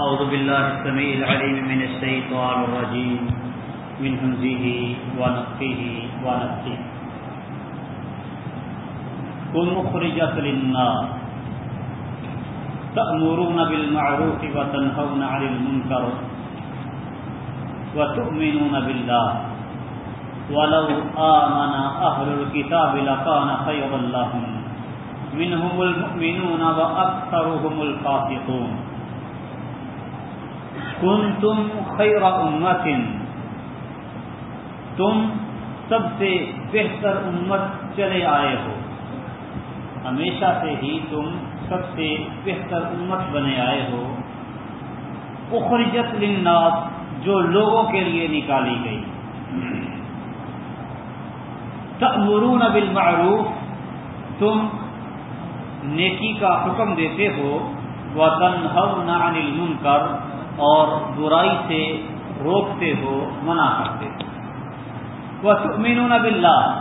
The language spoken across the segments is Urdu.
أعوذ بالله السميع العليم من الشيطان الرجيم. من همزه ونفخه ونفخه. كن مخرجة للنار تأمرون بالمعروف وتنهون عن المنكر وتؤمنون بالله. ولو آمن أهل الكتاب لكان خيرا لهم. منهم المؤمنون وأكثرهم الفاسقون. کنتم خیر امت تم سب سے بہتر امت چلے آئے ہو. ہمیشہ سے ہی تم سب سے بہتر امت بنے آئے ہو. اخرجت للناس جو لوگوں کے لیے نکالی گئی. تأمرون بالمعروف. تم نیکی کا حکم دیتے ہو، وَتَنْهَوْنَ عَنِ الْمُنْكَرِ اور برائی سے روکتے ہو، منع کرتے ہو۔ وہ تمین باللہ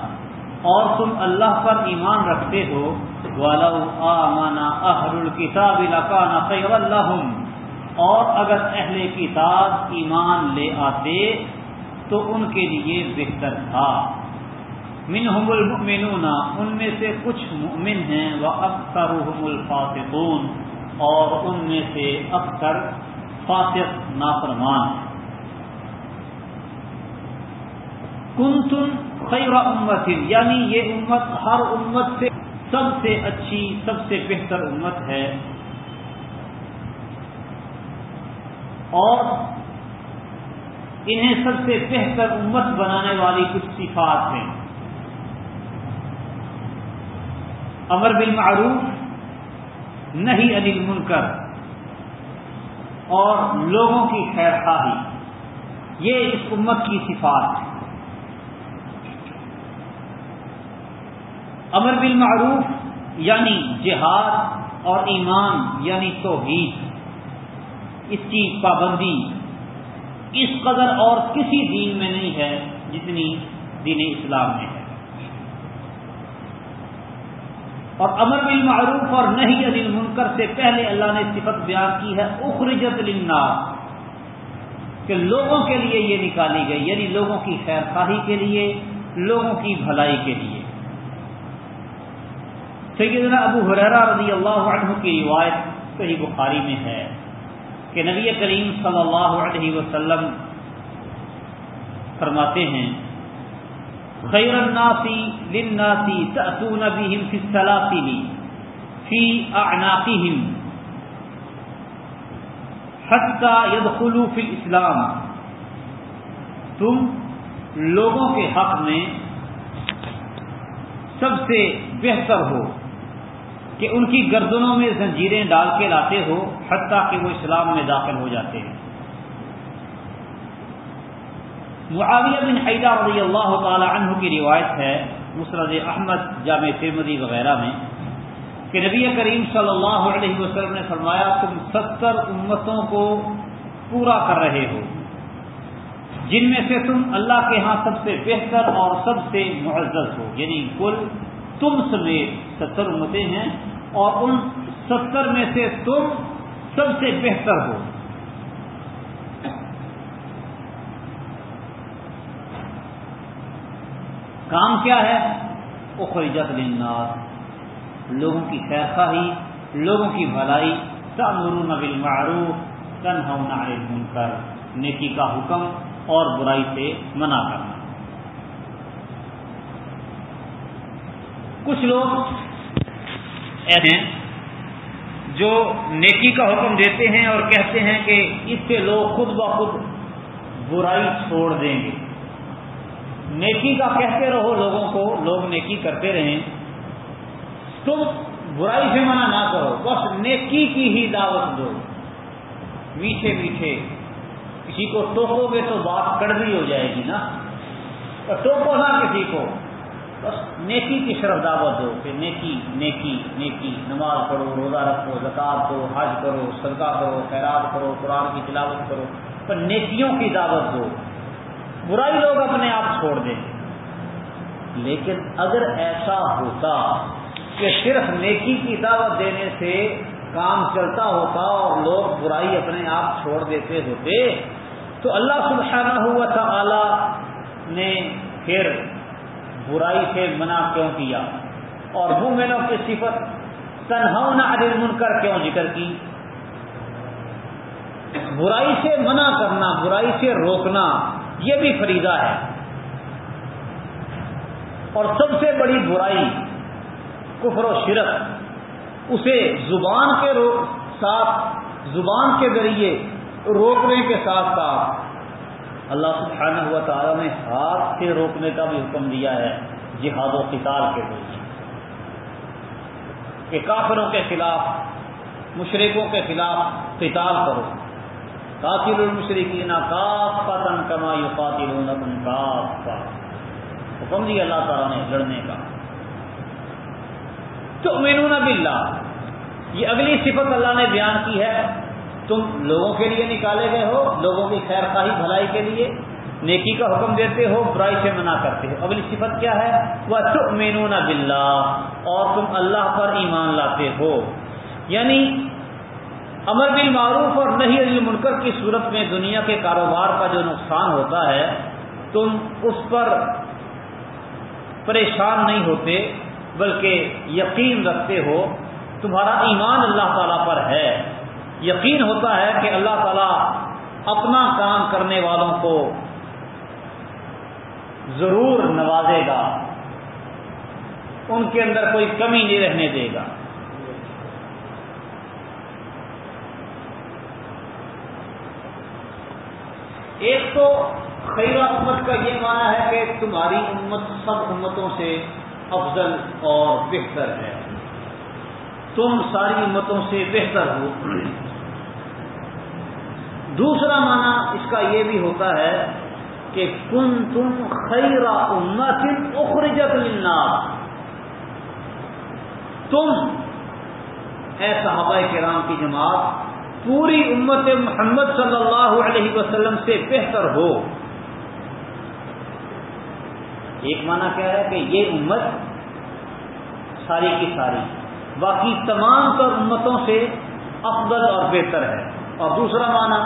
اور تم اللہ پر ایمان رکھتے ہو، ولو آمنا اہل الکتاب لکان خیر اللہم اور اگر اہل کتاب ایمان لے آتے تو ان کے لیے بہتر تھا۔ منہم المؤمنون ان میں سے کچھ مؤمن ہیں وہ اکثرهم الفاسقون، اور ان میں سے اکثر فاسق نافرمان۔ کن تم خیر امت یعنی یہ امت ہر امت سے سب سے اچھی، سب سے بہتر امت ہے۔ اور انہیں سب سے بہتر امت بنانے والی کچھ صفات ہیں۔ امر بالمعروف نہیں انل منکر اور لوگوں کی خیر خواہی یہ اس امت کی صفات ہے امر بالمعروف یعنی جہاد اور ایمان یعنی توحید۔ اس کی پابندی اس قدر اور کسی دین میں نہیں ہے جتنی دین اسلام میں ہے۔ اور امر بالمعروف اور نہیں علی منکر سے پہلے اللہ نے صفت بیان کی ہے، اخرجت للناس، کہ لوگوں کے لیے یہ نکالی گئی یعنی لوگوں کی خیر خواہی کے لیے، لوگوں کی بھلائی کے لیے۔ سیدنا ابو حریرہ رضی اللہ عنہ کی روایت صحیح بخاری میں ہے کہ نبی کریم صلی اللہ علیہ وسلم فرماتے ہیں خیر الناس للناس تأتون بهم في السلاسل في اعناقهم حتى يدخلوا في الاسلام. تم لوگوں کے حق میں سب سے بہتر ہو کہ ان کی گردنوں میں زنجیریں ڈال کے لاتے ہو حتیٰ کہ وہ اسلام میں داخل ہو جاتے ہیں۔ معاویہ بن حیدہ رضی اللہ تعالی عنہ کی روایت ہے، مسرد احمد، جامع ترمدی وغیرہ میں، کہ نبی کریم صلی اللہ علیہ وسلم نے فرمایا، تم ستر امتوں کو پورا کر رہے ہو، جن میں سے تم اللہ کے ہاں سب سے بہتر اور سب سے معزز ہو یعنی کل تم سمیت ستر امتیں ہیں اور ان ستر میں سے تم سب سے بہتر ہو۔ کام کیا ہے؟ اخرجت للناس لوگوں کی خیر خواہی، لوگوں کی بھلائی، تأمرون بالمعروف، تنہون عن المنکر۔ نیکی کا حکم اور برائی سے منع کرنا۔ کچھ لوگ ایسے ہیں جو نیکی کا حکم دیتے ہیں اور کہتے ہیں کہ اس سے لوگ خود بخود برائی چھوڑ دیں گے۔ نیکی کا کہتے رہو لوگوں کو، لوگ نیکی کرتے رہیں۔ تم برائی سے منع نہ کرو، بس نیکی کی ہی دعوت دو۔ میٹھے میٹھے، کسی کو ٹوکو گے تو بات کڑوی ہو جائے گی نا۔ ٹوکو نہ کسی کو، بس نیکی کی شرف دعوت دو کہ نیکی نیکی نیکی۔ نماز پڑھو، روزہ رکھو زکات دو، حج کرو، صدقہ کرو، خیرات کرو، قرآن کی تلاوت کرو۔ پر نیکیوں کی دعوت دو۔ برائی لوگ اپنے آپ چھوڑ دیں۔ لیکن اگر ایسا ہوتا کہ صرف نیکی کی دعوت دینے سے کام چلتا ہوتا اور لوگ برائی اپنے آپ چھوڑ دیتے ہوتے، تو اللہ سبحانہ ہوا تھا نے پھر برائی سے منع کیوں کیا؟ اور مومنوں کی صفت تنہا عدل منکر کیوں ذکر کی؟ برائی سے منع کرنا، برائی سے روکنا یہ بھی فریضہ ہے۔ اور سب سے بڑی برائی کفر و شرک، اسے زبان کے ساتھ، زبان کے ذریعے روکنے کے ساتھ ساتھ اللہ سبحانہ ہوا تعالیٰ نے ہاتھ سے روکنے کا بھی حکم دیا ہے، جہاد و قتال کے ذریعے کہ کافروں کے خلاف مشرقوں کے خلاف قتال کرو۔ قاتل المشرقین کاف پتن کما یو قاتل کاف حکم دیا اللہ تعالیٰ نے لڑنے کا۔ تو مینون باللہ۔ یہ اگلی صفت اللہ نے بیان کی ہے۔ تم لوگوں کے لیے نکالے گئے ہو، لوگوں کی خیر خواہی، بھلائی کے لیے نیکی کا حکم دیتے ہو، برائی سے منع کرتے ہو۔ اگلی صفت کیا ہے؟ وہ تو مینون اور تم اللہ پر ایمان لاتے ہو۔ یعنی امر بل معروف اور نہیں علی منکر کی صورت میں دنیا کے کاروبار کا جو نقصان ہوتا ہے، تم اس پر پریشان نہیں ہوتے، بلکہ یقین رکھتے ہو، تمہارا ایمان اللہ تعالیٰ پر ہے۔ یقین ہوتا ہے کہ اللہ تعالیٰ اپنا کام کرنے والوں کو ضرور نوازے گا۔ ان کے اندر کوئی کمی نہیں رہنے دے گا۔ ایک تو خیر امت کا یہ معنی ہے کہ تمہاری امت سب امتوں سے افضل اور بہتر ہے۔ تم ساری امتوں سے بہتر ہو۔ دوسرا معنی اس کا یہ بھی ہوتا ہے کہ کن تم خیرا امت اخرجت للناس۔ تم، اے صحابہ کرام کی جماعت پوری امت محمد صلی اللہ علیہ وسلم سے بہتر ہو۔ ایک معنی کیا ہے کہ یہ امت ساری کی ساری، باقی تمام تر امتوں سے افضل اور بہتر ہے۔ اور دوسرا معنی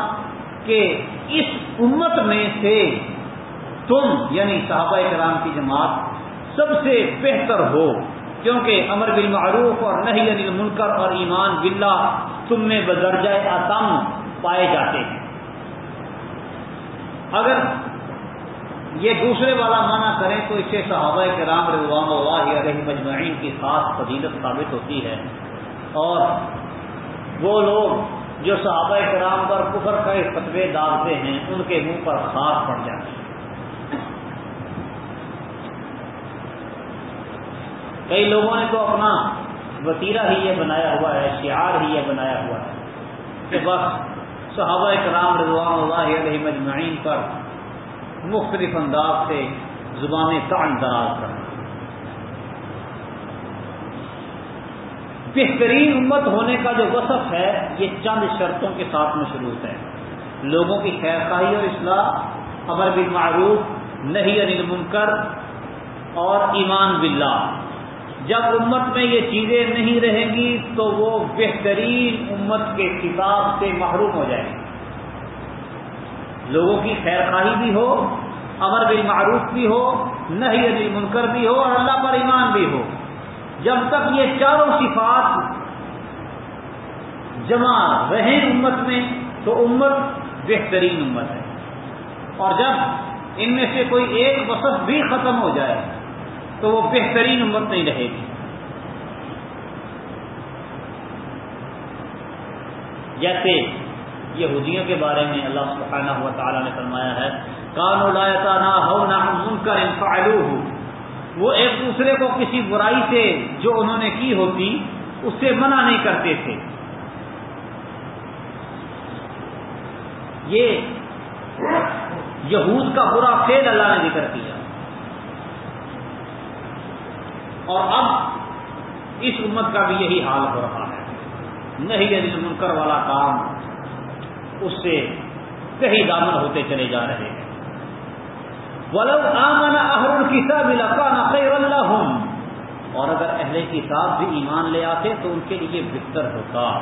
کہ اس امت میں سے تم یعنی صحابہ کرام کی جماعت، سب سے بہتر ہو۔ کیونکہ امر بالمعروف اور نہیں انل منکر اور ایمان باللہ تم میں بدرجہ آتم پائے جاتے ہیں۔ اگر یہ دوسرے والا معنی کریں تو اس سے صحابہ کرام رضوان اللہ علیہ مجمعین کی خاص فضیلت ثابت ہوتی ہے۔ اور وہ لوگ جو صحابہ کرام پر کفر کا فتوے ڈالتے ہیں، ان کے منہ پر خاص پڑ جاتے ہیں کئی لوگوں نے تو اپنا وطیرہ ہی یہ بنایا ہوا ہے، شعار ہی یہ بنایا ہوا ہے۔ کہ بس صحابہ کرام رضوان اللہ علیہ مجمعین پر مختلف انداز سے زبان تان دراز کرنا۔ بہترین امت ہونے کا جو وصف ہے، یہ چند شرطوں کے ساتھ مشروط ہے۔ لوگوں کی خیر خواہی اور اصلاح، امر بالمعروف نہیں انل منکر اور ایمان باللہ۔ جب امت میں یہ چیزیں نہیں رہیں گی تو وہ بہترین امت کے کتاب سے محروم ہو جائے گی لوگوں کی خیر خواہی بھی ہو، امر بالمعروف بھی ہو نہیں علی منکر بھی ہو اور اللہ پر ایمان بھی ہو۔ جب تک یہ چاروں صفات جمع رہیں امت میں تو امت بہترین امت ہے۔ اور جب ان میں سے کوئی ایک وسط بھی ختم ہو جائے تو وہ بہترین امت نہیں رہے گی۔ جیسے یہودیوں کے بارے میں اللہ سبحانہ ہوا تعالیٰ نے فرمایا ہے کانو لایتا نہ ہو نہ من کر وہ ایک دوسرے کو کسی برائی سے جو انہوں نے کی ہوتی، اس سے منع نہیں کرتے تھے۔ یہ یہود کا برا فیل اللہ نے ذکر کیا۔ اور اب اس امت کا بھی یہی حال ہو رہا ہے۔ نہیں یعنی منکر والا کام اس سے کہیں دامن ہوتے چلے جا رہے ہیں۔ ولو آمن اہر الکتاب لکان خیر اللہ اور اگر اہل کتاب بھی ایمان لے آتے تو ان کے لیے بہتر ہوتا۔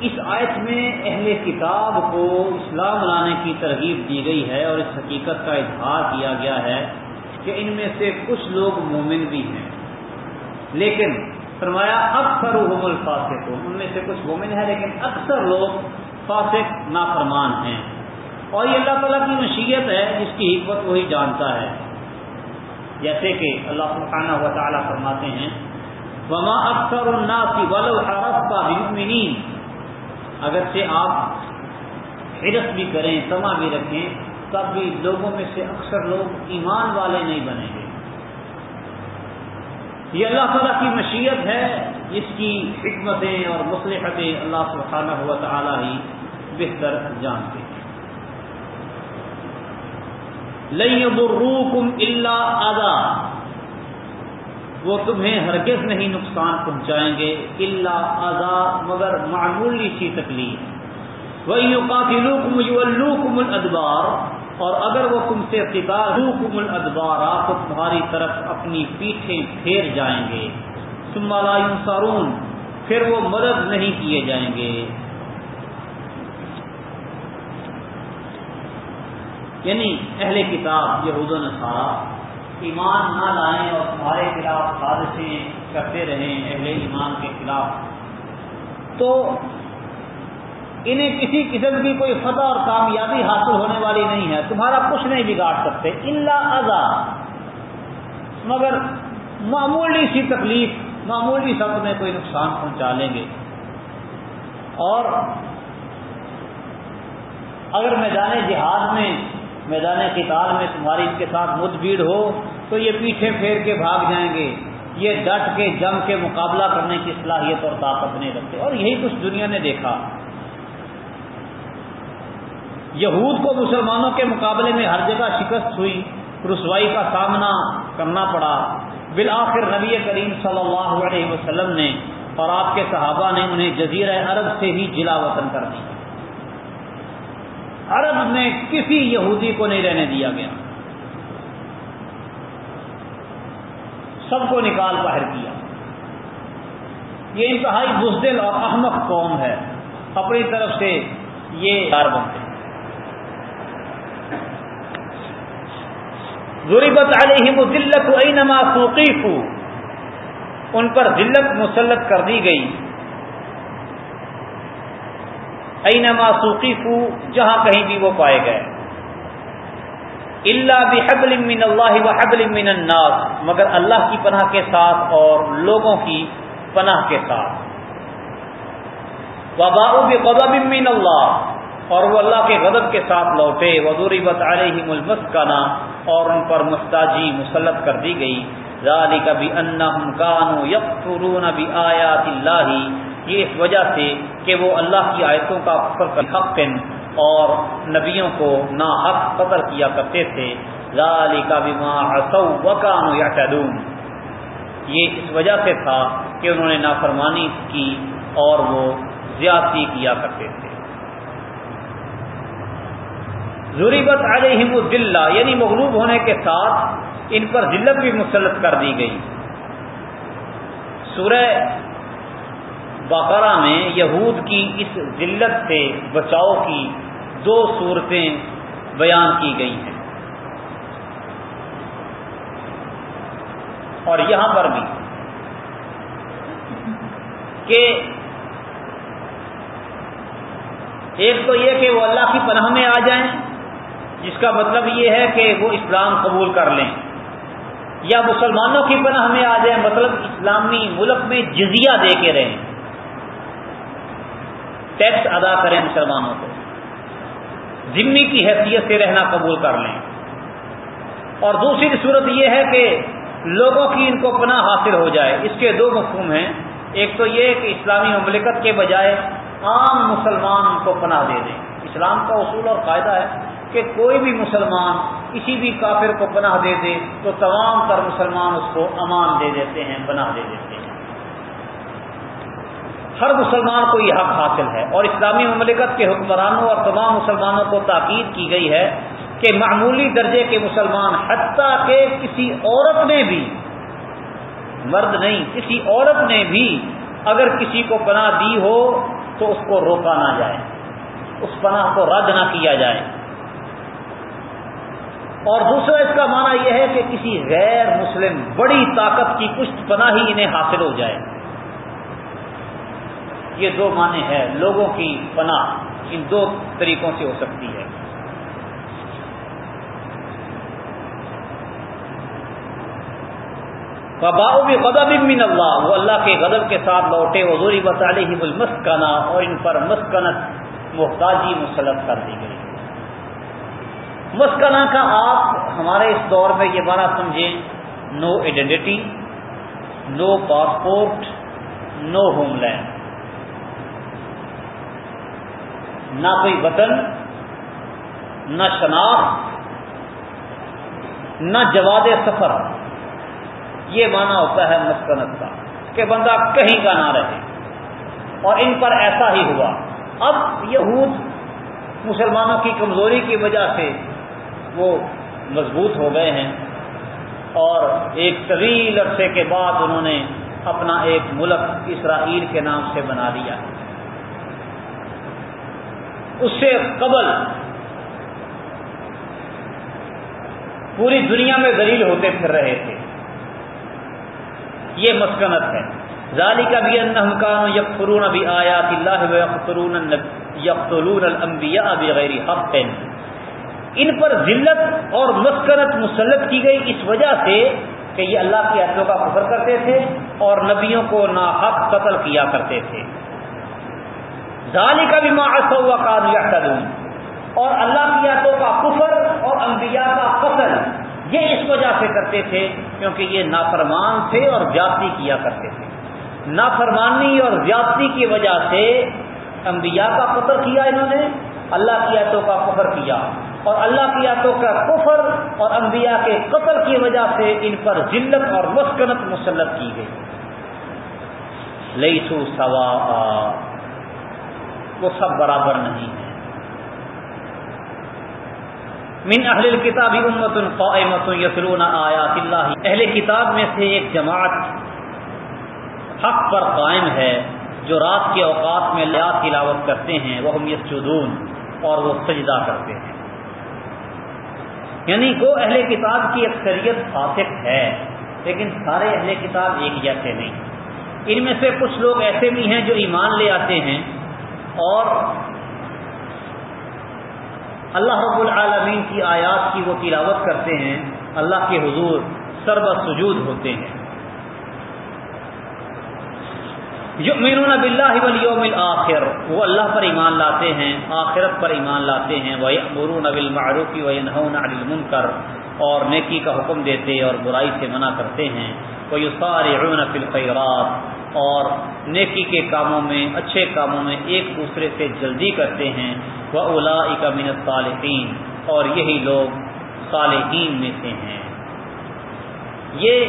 اس آیت میں اہل کتاب کو اسلام لانے کی ترغیب دی گئی ہے اور اس حقیقت کا اظہار کیا گیا ہے۔ کہ ان میں سے کچھ لوگ مومن بھی ہیں۔ لیکن فرمایا اکثر حمل فاسق ان میں سے کچھ مومن ہے لیکن اکثر لوگ فاسق، نافرمان ہیں۔ اور یہ اللہ تعالیٰ کی مشیت ہے، جس کی حکمت وہی جانتا ہے۔ جیسے کہ اللہ سبحانہ و تعالیٰ فرماتے ہیں، وما اکثر الناس ولو حرصت بالمؤمنین اگر سے آپ حرس بھی کریں تما بھی رکھیں تب بھی لوگوں میں سے اکثر لوگ ایمان والے نہیں بنیں گے۔ یہ اللہ تعالیٰ کی مشیت ہے جس کی حکمتیں اور مصلحتیں اللہ سبحانہ و تعالیٰ ہی بہتر جانتے ہیں۔ لئی بروکم اللہ ادا وہ تمہیں ہرگز نہیں نقصان پہنچائیں گے اللہ ادا مگر معمولی سی تکلیف۔ وہی قاتلوکم یولوکم الادبار اور اگر وہ تم سے قتال روکم الادبار تو تمہاری طرف اپنی پیٹھیں پھیر جائیں گے۔ ثم لا ينصرون، پھر وہ مدد نہیں کیے جائیں گے۔ یعنی اہل کتاب، یہود و نصارہ، ایمان نہ لائیں اور تمہارے خلاف سازشیں کرتے رہیں اہل ایمان کے خلاف۔ تو انہیں کسی قسم کی کوئی فتح اور کامیابی حاصل ہونے والی نہیں ہے، تمہارا کچھ نہیں بگاڑ سکتے اللہ ازا مگر معمولی سی تکلیف، معمولی سب میں کوئی نقصان پہنچا لیں گے۔ اور اگر میدان جہاد میں، میدان قتال میں تمہاری ان کے ساتھ مد بھیڑ ہو، تو یہ پیچھے پھیر کے بھاگ جائیں گے۔ یہ ڈٹ کے جم کے مقابلہ کرنے کی صلاحیت اور طاقت نہیں رکھتے۔ اور یہی کچھ دنیا نے دیکھا۔ یہود کو مسلمانوں کے مقابلے میں ہر جگہ شکست ہوئی، رسوائی کا سامنا کرنا پڑا۔ بالآخر نبی کریم صلی اللہ علیہ وسلم نے اور آپ کے صحابہ نے انہیں جزیرہ عرب سے ہی جلا وطن کر دیا۔ عرب میں کسی یہودی کو نہیں رہنے دیا گیا۔ سب کو نکال باہر کیا۔ یہ انتہائی بزدل اور احمق قوم ہے۔ اپنی طرف سے یہ دار بنتے ضریبت علیہم ذلت اینما توقیفو ان پر ذلت مسلط کر دی گئی۔ اینما سوقیفو، جہاں کہیں بھی وہ پائے گئے۔ اللہ بحبل من اللہ و من الناس، مگر اللہ کی پناہ کے ساتھ اور لوگوں کی پناہ کے ساتھ۔ وباؤ بغضب من اللہ، اور وہ اللہ کے غضب کے ساتھ لوٹے۔ وزوری بت علیہ ملمس کا نام اور ان پر محتاجی مسلط کر دی گئی۔ ذالک بانہم کانوا یکفرون بآیات اللہ۔ یہ اس وجہ سے کہ وہ اللہ کی آیتوں کا حق اور نبیوں کو نا حق قتل کیا کرتے تھے۔ ذالک بما عصوا وكانوا يعتدون یہ اس وجہ سے تھا کہ انہوں نے نافرمانی کی اور وہ زیادتی کیا کرتے تھے۔ ضریبت علیہم الدلہ یعنی مغلوب ہونے کے ساتھ ان پر ذلت بھی مسلط کر دی گئی۔ سورہ بقرہ میں یہود کی اس ذلت سے بچاؤ کی دو صورتیں بیان کی گئی ہیں۔ اور یہاں پر بھی کہ ایک تو یہ کہ وہ اللہ کی پناہ میں آ جائیں۔ جس کا مطلب یہ ہے کہ وہ اسلام قبول کر لیں۔ یا مسلمانوں کی پناہ میں آ جائیں مطلب اسلامی ملک میں جزیہ دے کے رہیں۔ ٹیکس ادا کریں مسلمانوں کو۔ ذمی کی حیثیت سے رہنا قبول کر لیں۔ اور دوسری صورت یہ ہے کہ لوگوں کی ان کو پناہ حاصل ہو جائے۔ اس کے دو مفہوم ہیں۔ ایک تو یہ کہ اسلامی مملکت کے بجائے عام مسلمان ان کو پناہ دے دیں۔ اسلام کا اصول اور قاعدہ ہے۔ کہ کوئی بھی مسلمان کسی بھی کافر کو پناہ دے دے تو تمام تر مسلمان اس کو امان دے دیتے ہیں، پناہ دے دیتے ہیں۔ ہر مسلمان کو یہ حق حاصل ہے اور اسلامی مملکت کے حکمرانوں اور تمام مسلمانوں کو تاکید کی گئی ہے کہ معمولی درجے کے مسلمان حتیٰ کہ کسی عورت نے بھی مرد نہیں، کسی عورت نے بھی اگر کسی کو پناہ دی ہو تو اس کو روکا نہ جائے، اس پناہ کو رد نہ کیا جائے۔ اور دوسرا اس کا معنی یہ ہے کہ کسی غیر مسلم بڑی طاقت کی کچھ پناہی انہیں حاصل ہو جائے۔ یہ دو معنی ہے لوگوں کی پناہ ان دو طریقوں سے ہو سکتی ہے۔ بابا بھی غدب من اللہ وہ اللہ کے غدب کے ساتھ لوٹے۔ حضوری بطالح مسکنا اور ان پر مسکنت، محتاجی مسلط کر دی گئی۔ مسکنا کا آپ ہمارے اس دور میں یہ بڑا سمجھیں no identity no passport no homeland نہ کوئی وطن، نہ شناخت، نہ جواد سفر. یہ مانا ہوتا ہے مسکنت کا، کہ بندہ کہیں کا نہ رہے. اور ان پر ایسا ہی ہوا. اب یہود مسلمانوں کی کمزوری کی وجہ سے وہ مضبوط ہو گئے ہیں۔ اور ایک طویل عرصے کے بعد انہوں نے اپنا ایک ملک اسرائیل کے نام سے بنا لیا۔ اس سے قبل پوری دنیا میں دلیل ہوتے پھر رہے تھے۔ یہ مسکنت ہے۔ ظالی کا بھی انکان یکفرون ابھی آیات اللہ یکفرون یکفرون الانبیاء بغیر حق۔ ان پر ذلت اور مسکنت مسلط کی گئی اس وجہ سے کہ یہ اللہ کی عہدوں کا کفر کرتے تھے اور نبیوں کو ناحق قتل کیا کرتے تھے۔ ظالی کا بھی معاش ہوا کام اور اللہ کی عہدوں کا کفر اور انبیاء کا قتل یہ اس وجہ سے کرتے تھے کیونکہ یہ نافرمان تھے اور زیادتی کیا کرتے تھے۔ نافرمانی اور زیادتی کی وجہ سے انبیاء کا قتل کیا انہوں نے، اللہ کی عہدوں کا کفر کیا۔ اور اللہ کی آتوں کا کفر اور انبیاء کے قتل کی وجہ سے ان پر ذلت اور مسکنت مسلط کی گئی۔ لئی سو سوا وہ سب برابر نہیں ہے من اہل کتابی امت قائمت یسرون آیات اللہ۔ اہل کتاب میں سے ایک جماعت حق پر قائم ہے جو رات کے اوقات میں لیات تلاوت کرتے ہیں۔ وہ ہم یسجدون اور وہ سجدہ کرتے ہیں۔ یعنی وہ اہل کتاب کی اکثریت فاسق ہے، لیکن سارے اہل کتاب ایک جیسے نہیں۔ ان میں سے کچھ لوگ ایسے بھی ہیں جو ایمان لے آتے ہیں اور اللہ رب العالمین کی آیات کی وہ تلاوت کرتے ہیں، اللہ کے حضور سرب سجود ہوتے ہیں۔ یؤمنون باللہ والیوم وہ اللہ پر ایمان لاتے ہیں، آخرت پر ایمان لاتے ہیں وہ امرون بالمعروف وینہون عن المنکر اور نیکی کا حکم دیتے اور برائی سے منع کرتے ہیں۔ وہ یسارعون فی الخیرات اور نیکی کے کاموں میں، اچھے کاموں میں ایک دوسرے سے جلدی کرتے ہیں۔ وہ اولئک من الصالحین اور یہی لوگ صالحین میں سے ہیں۔ یہ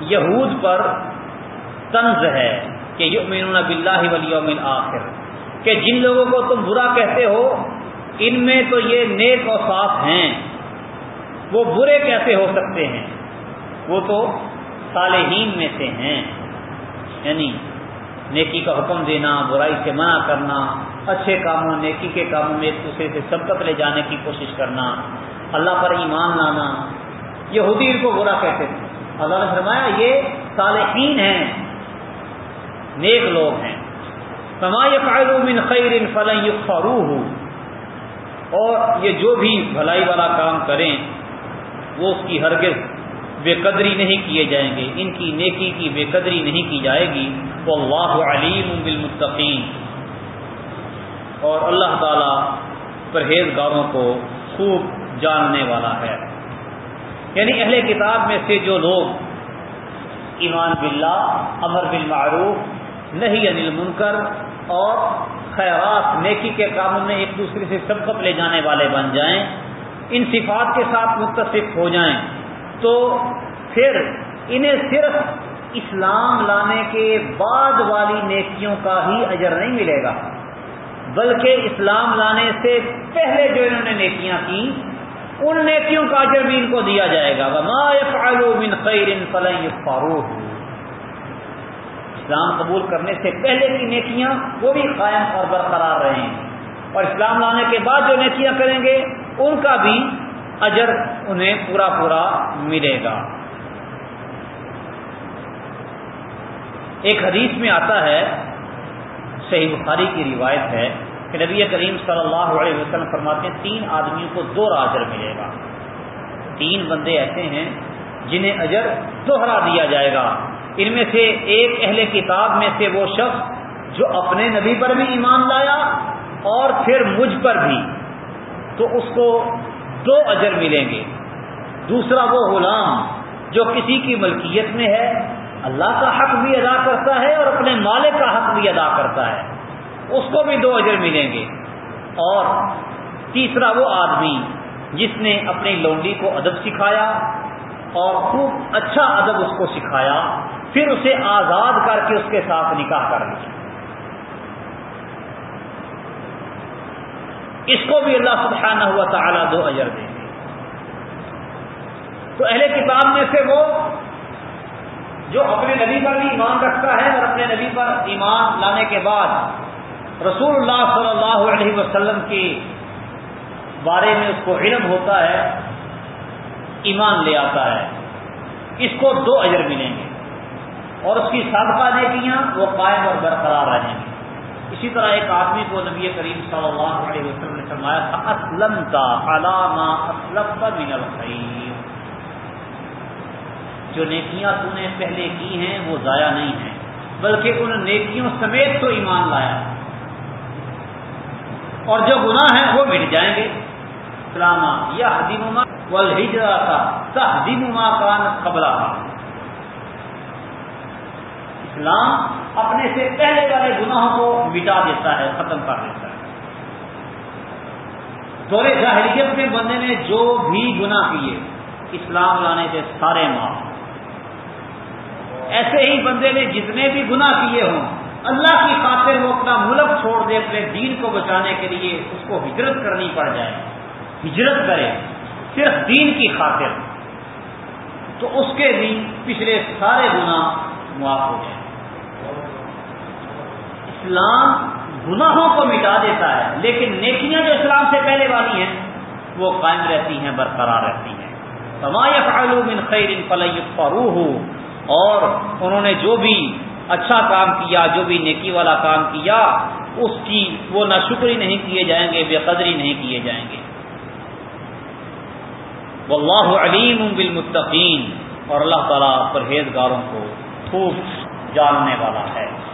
یہود پر طنز ہے۔ کہ یؤمنون باللہ والیوم الاخر، کہ جن لوگوں کو تم برا کہتے ہو، ان میں تو یہ نیک اور صاف ہیں۔ وہ برے کیسے ہو سکتے ہیں؟ وہ تو صالحین میں سے ہیں۔ یعنی نیکی کا حکم دینا، برائی سے منع کرنا، اچھے کاموں، نیکی کے کاموں میں ایک دوسرے سے سبقت لے جانے کی کوشش کرنا، اللہ پر ایمان لانا۔ یہودی ان کو برا کہتے تھے۔ اللہ نے فرمایا، یہ صالحین ہیں۔ نیک لوگ ہیں۔ من خیر فلن فروح اور یہ جو بھی بھلائی والا کام کریں، وہ اس کی ہرگز بے قدری نہیں کیے جائیں گے۔ ان کی نیکی کی بے قدری نہیں کی جائے گی۔ وہ اللہ علیم بالمتقین اور اللہ تعالی پرہیزگاروں کو خوب جاننے والا ہے۔ یعنی اہل کتاب میں سے جو لوگ ایمان باللہ، امر بالمعروف نہیں انل منکر اور خیرات نیکی کے کاموں میں ایک دوسرے سے سبقت لے جانے والے بن جائیں ان صفات کے ساتھ متصف ہو جائیں، تو پھر انہیں صرف اسلام لانے کے بعد والی نیکیوں کا ہی اجر نہیں ملے گا، بلکہ اسلام لانے سے پہلے جو انہوں نے نیکیاں کی، ان نیکیوں کا اجر بھی ان کو دیا جائے گا۔ من خیر فاروق اسلام قبول کرنے سے پہلے کی نیکیاں وہ بھی قائم اور برقرار رہے ہیں اور اسلام لانے کے بعد جو نیکیاں کریں گے، ان کا بھی اجر انہیں پورا پورا ملے گا۔ ایک حدیث میں آتا ہے، صحیح بخاری کی روایت ہے کہ نبی کریم صلی اللہ علیہ وسلم فرماتے ہیں، تین آدمیوں کو دو اجر ملے گا۔ تین بندے ایسے ہیں جنہیں اجر دوہرا دیا جائے گا۔ ان میں سے ایک اہل کتاب میں سے وہ شخص جو اپنے نبی پر بھی ایمان لایا اور پھر مجھ پر بھی، تو اس کو دو اجر ملیں گے۔ دوسرا وہ غلام جو کسی کی ملکیت میں ہے، اللہ کا حق بھی ادا کرتا ہے اور اپنے مالک کا حق بھی ادا کرتا ہے۔ اس کو بھی دو اجر ملیں گے۔ اور تیسرا وہ آدمی جس نے اپنی لونڈی کو ادب سکھایا اور خوب اچھا ادب اس کو سکھایا۔ پھر اسے آزاد کر کے اس کے ساتھ نکاح کر لیا اس کو بھی اللہ سبحانہ ہوا تعالیٰ دو اجر دیں گے۔ تو اہل کتاب میں سے وہ جو اپنے نبی پر بھی ایمان رکھتا ہے اور اپنے نبی پر ایمان لانے کے بعد رسول اللہ صلی اللہ علیہ وسلم کے بارے میں اس کو علم ہوتا ہے، ایمان لے آتا ہے، اس کو دو اجر ملیں گے۔ اور اس کی سابقہ نیکیاں وہ قائم اور برقرار رہیں گی اسی طرح ایک آدمی کو نبی کریم صلی اللہ علیہ وسلم نے فرمایا تھا اسلم کا علامہ اسلم کا من الخیر جو نیکیاں تو نے پہلے کی ہیں، وہ ضائع نہیں ہیں۔ بلکہ ان نیکیوں سمیت تو ایمان لایا۔ اور جو گناہ ہیں، وہ مٹ جائیں گے۔ سلاما یا حدیما والجرا کا تحدیما کا قبلہ اسلام اپنے سے پہلے والے گناہوں کو مٹا دیتا ہے، ختم کر دیتا ہے۔ دور ظاہریت کے بندے نے جو بھی گناہ کیے، اسلام لانے سے سارے معاف۔ ایسے ہی بندے نے جتنے بھی گناہ کیے ہوں، اللہ کی خاطر وہ اپنا ملک چھوڑ دے، اپنے دین کو بچانے کے لیے اس کو ہجرت کرنی پڑ جائے۔ ہجرت کرے، صرف دین کی خاطر۔ تو اس کے بھی پچھلے سارے گناہ معاف ہو جائیں اسلام گناہوں کو مٹا دیتا ہے، لیکن نیکیاں جو اسلام سے پہلے والی ہیں، وہ قائم رہتی ہیں، برقرار رہتی ہیں۔ من خیر فلئی فروح اور انہوں نے جو بھی اچھا کام کیا، جو بھی نیکی والا کام کیا، اس کی وہ نہ شکری نہیں کیے جائیں گے، بے قدری نہیں کیے جائیں گے۔ واللہ علیم بالمتقین اور اللہ تعالیٰ پرہیزگاروں کو خوب جاننے والا ہے۔